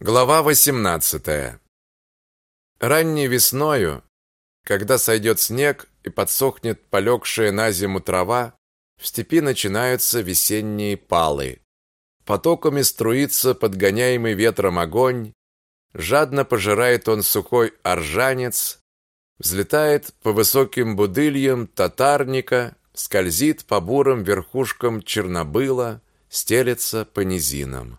Глава 18. Ранней весною, когда сойдет снег и подсохнет полегшая на зиму трава, в степи начинаются весенние палы. Потоками струится подгоняемый ветром огонь, жадно пожирает он сухой оржанец, взлетает по высоким будыльям татарника, скользит по бурым верхушкам чернобыла, стелется по низинам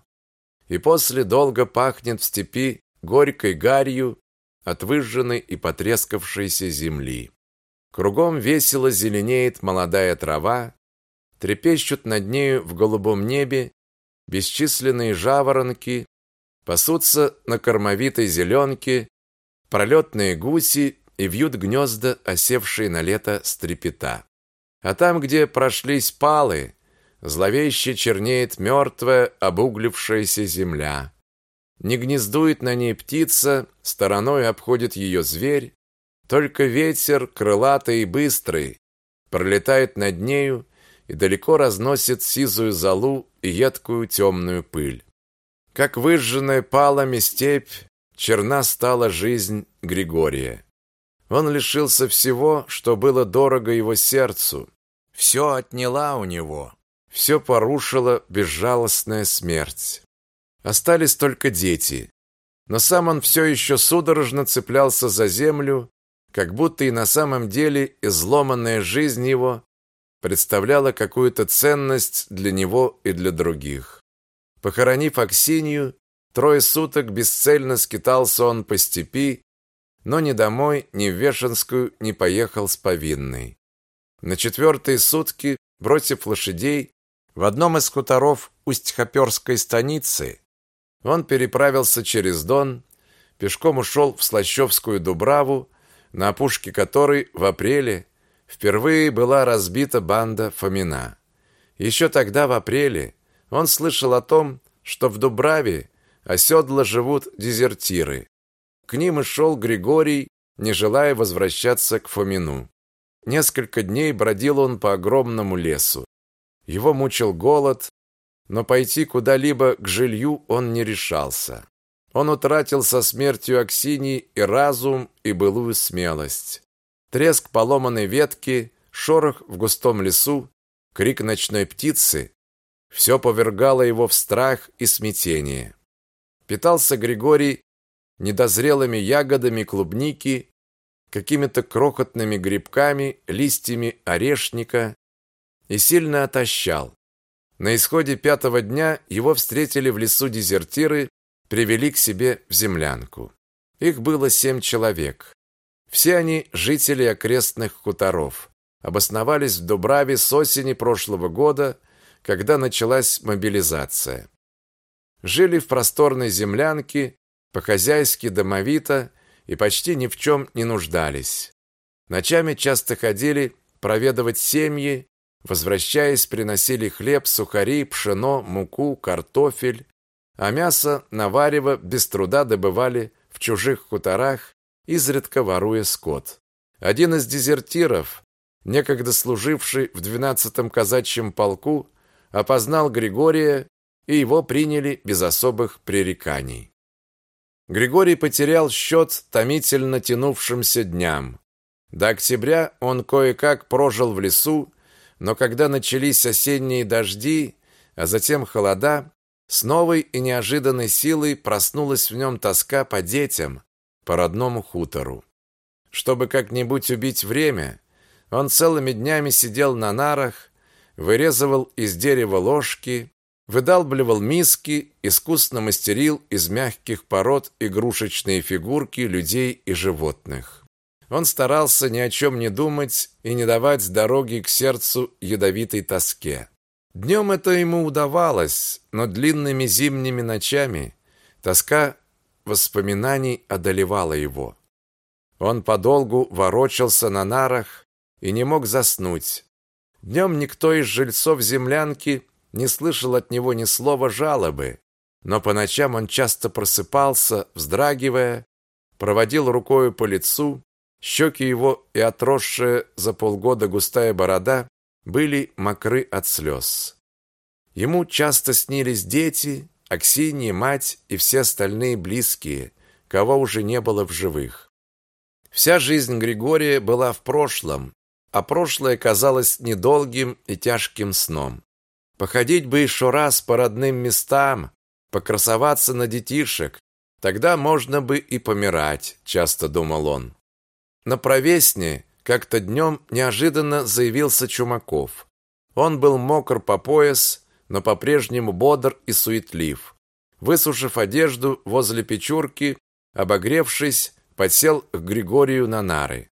и после долго пахнет в степи горькой гарью от выжженной и потрескавшейся земли. Кругом весело зеленеет молодая трава, трепещут над нею в голубом небе бесчисленные жаворонки, пасутся на кормовитой зеленке пролетные гуси и вьют гнезда, осевшие на лето стрепета. А там, где прошлись палы, Зловеще чернеет мертвая, обуглившаяся земля. Не гнездует на ней птица, стороной обходит ее зверь, только ветер, крылатый и быстрый, пролетает над нею и далеко разносит сизую золу и едкую темную пыль. Как выжженная палами степь, черна стала жизнь Григория. Он лишился всего, что было дорого его сердцу. Все отняла у него. Все порушила безжалостная смерть. Остались только дети. Но сам он все еще судорожно цеплялся за землю, как будто и на самом деле изломанная жизнь его представляла какую-то ценность для него и для других. Похоронив Аксинью, трое суток бесцельно скитался он по степи, но ни домой, ни в Вешенскую не поехал с повинной. На четвертые сутки, бросив лошадей, в одном из хуторов Усть-Хоперской станицы он переправился через Дон, пешком ушел в Слащевскую Дубраву, на опушке которой в апреле впервые была разбита банда Фомина. Еще тогда, в апреле, он слышал о том, что в Дубраве оседло живут дезертиры. К ним и шел Григорий, не желая возвращаться к Фомину. Несколько дней бродил он по огромному лесу. Его мучил голод, но пойти куда-либо к жилью он не решался. Он утратил со смертью Аксинии и разум, и былую смелость. Треск поломанной ветки, шорох в густом лесу, крик ночной птицы – все повергало его в страх и смятение. Питался Григорий недозрелыми ягодами клубники, какими-то крохотными грибками, листьями орешника, и сильно отощал. На исходе пятого дня его встретили в лесу дезертиры, привели к себе в землянку. Их было семь человек. Все они жители окрестных хуторов. Обосновались в Дубраве с осени прошлого года, когда началась мобилизация. Жили в просторной землянке, по-хозяйски домовито и почти ни в чем не нуждались. Ночами часто ходили проведывать семьи Возвращаясь, приносили хлеб, сухари, пшено, муку, картофель, а мясо на варево без труда добывали в чужих хуторах, изредка воруя скот. Один из дезертиров, некогда служивший в 12-м казачьем полку, опознал Григория, и его приняли без особых пререканий. Григорий потерял счет томительно тянувшимся дням. До октября он кое-как прожил в лесу, но когда начались осенние дожди, а затем холода, с новой и неожиданной силой проснулась в нем тоска по детям, по родному хутору. Чтобы как-нибудь убить время, он целыми днями сидел на нарах, вырезывал из дерева ложки, выдалбливал миски, искусно мастерил из мягких пород игрушечные фигурки людей и животных. Он старался ни о чем не думать и не давать дороги к сердцу ядовитой тоске. Днем это ему удавалось, но длинными зимними ночами тоска воспоминаний одолевала его. Он подолгу ворочался на нарах и не мог заснуть. Днем никто из жильцов землянки не слышал от него ни слова жалобы, но по ночам он часто просыпался, вздрагивая, проводил рукою по лицу Щеки его и отросшая за полгода густая борода были мокры от слез. Ему часто снились дети, Аксинья, мать и все остальные близкие, кого уже не было в живых. Вся жизнь Григория была в прошлом, а прошлое казалось недолгим и тяжким сном. Походить бы еще раз по родным местам, покрасоваться на детишек, тогда можно бы и помирать, часто думал он. На провесне как-то днем неожиданно заявился Чумаков. Он был мокр по пояс, но по-прежнему бодр и суетлив. Высушив одежду возле печурки, обогревшись, подсел к Григорию на нары.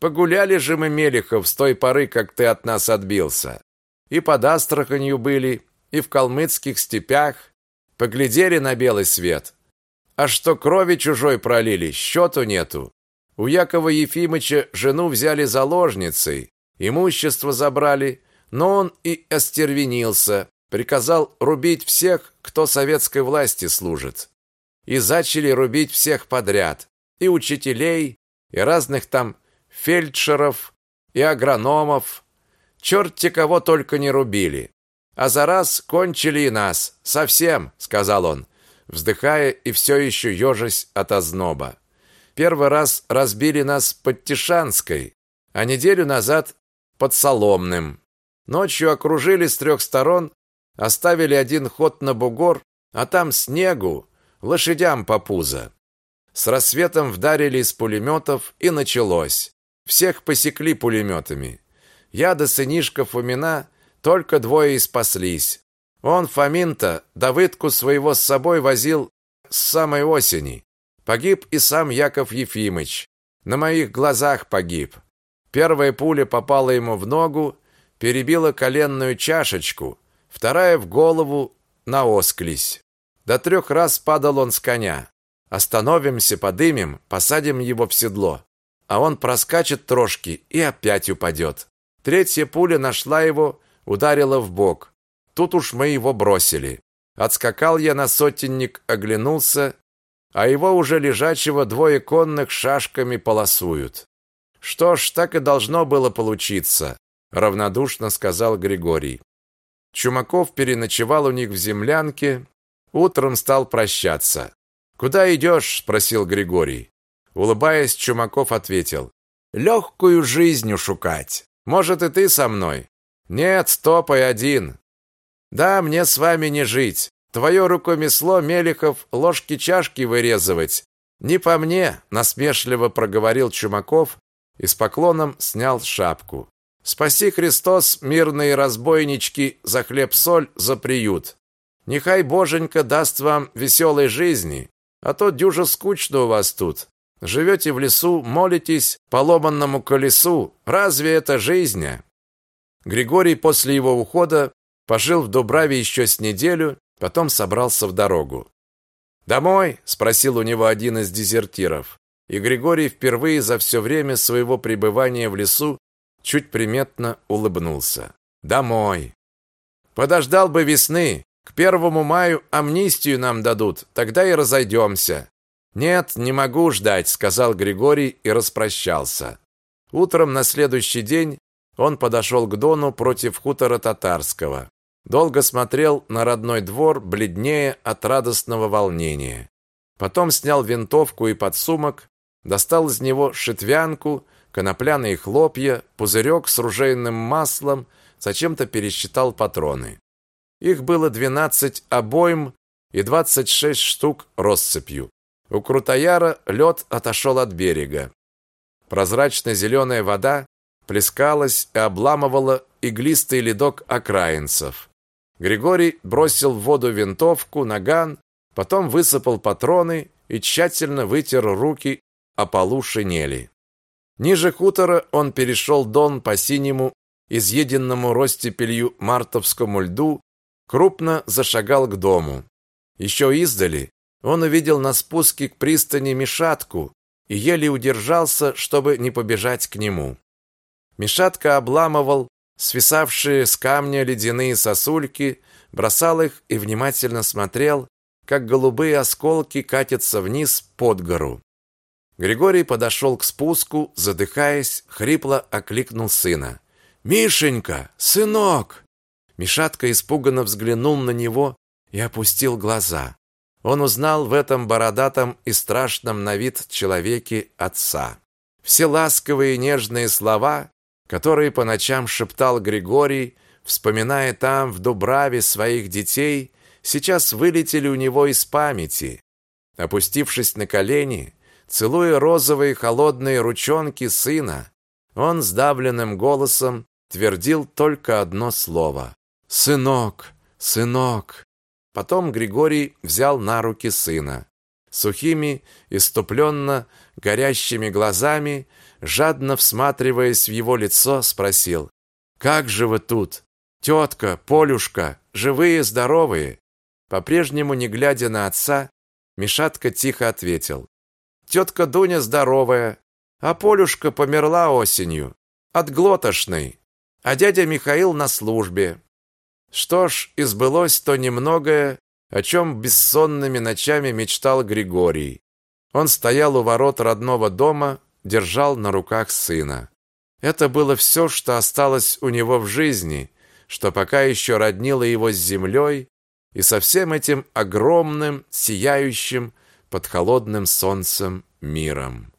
Погуляли же мы, Мелехов, с той поры, как ты от нас отбился. И под Астраханью были, и в калмыцких степях. Поглядели на белый свет. А что крови чужой пролили, счету нету. У Якова Ефимыча жену взяли заложницей, имущество забрали, но он и остервенился, приказал рубить всех, кто советской власти служит. И зачали рубить всех подряд, и учителей, и разных там фельдшеров, и агрономов. Черт-те кого только не рубили. А за раз кончили и нас, совсем, сказал он, вздыхая и все еще ежась от озноба. Первый раз разбили нас под Тишанской, а неделю назад под Соломным. Ночью окружили с трех сторон Оставили один ход на бугор, а там снегу, лошадям по пузо. С рассветом вдарили из пулеметов, и началось. Всех посекли пулеметами. Я до сынишка Фомина только двое и спаслись. Он, Фомин-то, Давыдку своего с собой возил с самой осени. Погиб и сам Яков Ефимыч. На моих глазах погиб. Первая пуля попала ему в ногу, перебила коленную чашечку, вторая в голову на осклись. До трех раз падал он с коня. Остановимся, подымем, посадим его в седло. А он проскачет трошки и опять упадет. Третья пуля нашла его, ударила в бок. Тут уж мы его бросили. Отскакал я на сотенник, оглянулся, а его уже лежачего двое конных шашками полосуют. Что ж, так и должно было получиться, равнодушно сказал Григорий. Чумаков переночевал у них в землянке, утром стал прощаться. «Куда идешь?» – спросил Григорий. Улыбаясь, Чумаков ответил. «Легкую жизнь шукать. Может, и ты со мной?» «Нет, топай один». «Да, мне с вами не жить. Твое рукомесло, Мелехов, ложки-чашки вырезывать. Не по мне», – насмешливо проговорил Чумаков и с поклоном снял шапку. Спаси Христос, мирные разбойнички, за хлеб-соль, за приют. Нехай Боженька даст вам веселой жизни, а то дюже скучно у вас тут. Живете в лесу, молитесь поломанному колесу. Разве это жизнь? Григорий после его ухода пожил в Дубраве еще с неделю, потом собрался в дорогу. «Домой?» – спросил у него один из дезертиров. И Григорий впервые за все время своего пребывания в лесу чуть приметно улыбнулся. Домой. Подождал бы весны. К первому маю амнистию нам дадут, тогда и разойдемся. Нет, не могу ждать, сказал Григорий и распрощался. Утром на следующий день он подошел к Дону против хутора татарского. Долго смотрел на родной двор, бледнее от радостного волнения. Потом снял винтовку и подсумок, достал из него шитвянку конопляные хлопья, пузырек с ружейным маслом, зачем-то пересчитал патроны. Их было 12 обоим и 26 штук россыпью. У Крутояра лед отошел от берега. Прозрачно-зеленая вода плескалась и обламывала иглистый ледок окраинцев. Григорий бросил в воду винтовку, наган, потом высыпал патроны и тщательно вытер руки о полу шинели. Ниже хутора он перешел дон по синему, изъеденному ростепелью мартовскому льду, крупно зашагал к дому. Еще издали он увидел на спуске к пристани Мишатку и еле удержался, чтобы не побежать к нему. Мишатка обламывал свисавшие с камня ледяные сосульки, бросал их и внимательно смотрел, как голубые осколки катятся вниз под гору. Григорий подошел к спуску, задыхаясь, хрипло окликнул сына. «Мишенька! Сынок!» Мишатка испуганно взглянул на него и опустил глаза. Он узнал в этом бородатом и страшном на вид человеке отца. Все ласковые и нежные слова, которые по ночам шептал Григорий, вспоминая там в Дубраве своих детей, сейчас вылетели у него из памяти. Опустившись на колени, целуя розовые холодные ручонки сына, он сдавленным голосом твердил только одно слово: "Сынок, сынок". Потом Григорий взял на руки сына. Сухими, иступленно горящими глазами, жадно всматриваясь в его лицо, спросил: "Как же вы тут? Тетка, Полюшка, живые, здоровые?" По-прежнему не глядя на отца, Мишатка тихо ответил: "Тетка Дуня здоровая, а Полюшка померла осенью от глотошной, а дядя Михаил на службе. Что ж, избылось то немногое, о чем бессонными ночами мечтал Григорий. Он стоял у ворот родного дома, держал на руках сына. Это было все, что осталось у него в жизни, что пока еще роднило его с землей и со всем этим огромным, сияющим под холодным солнцем миром.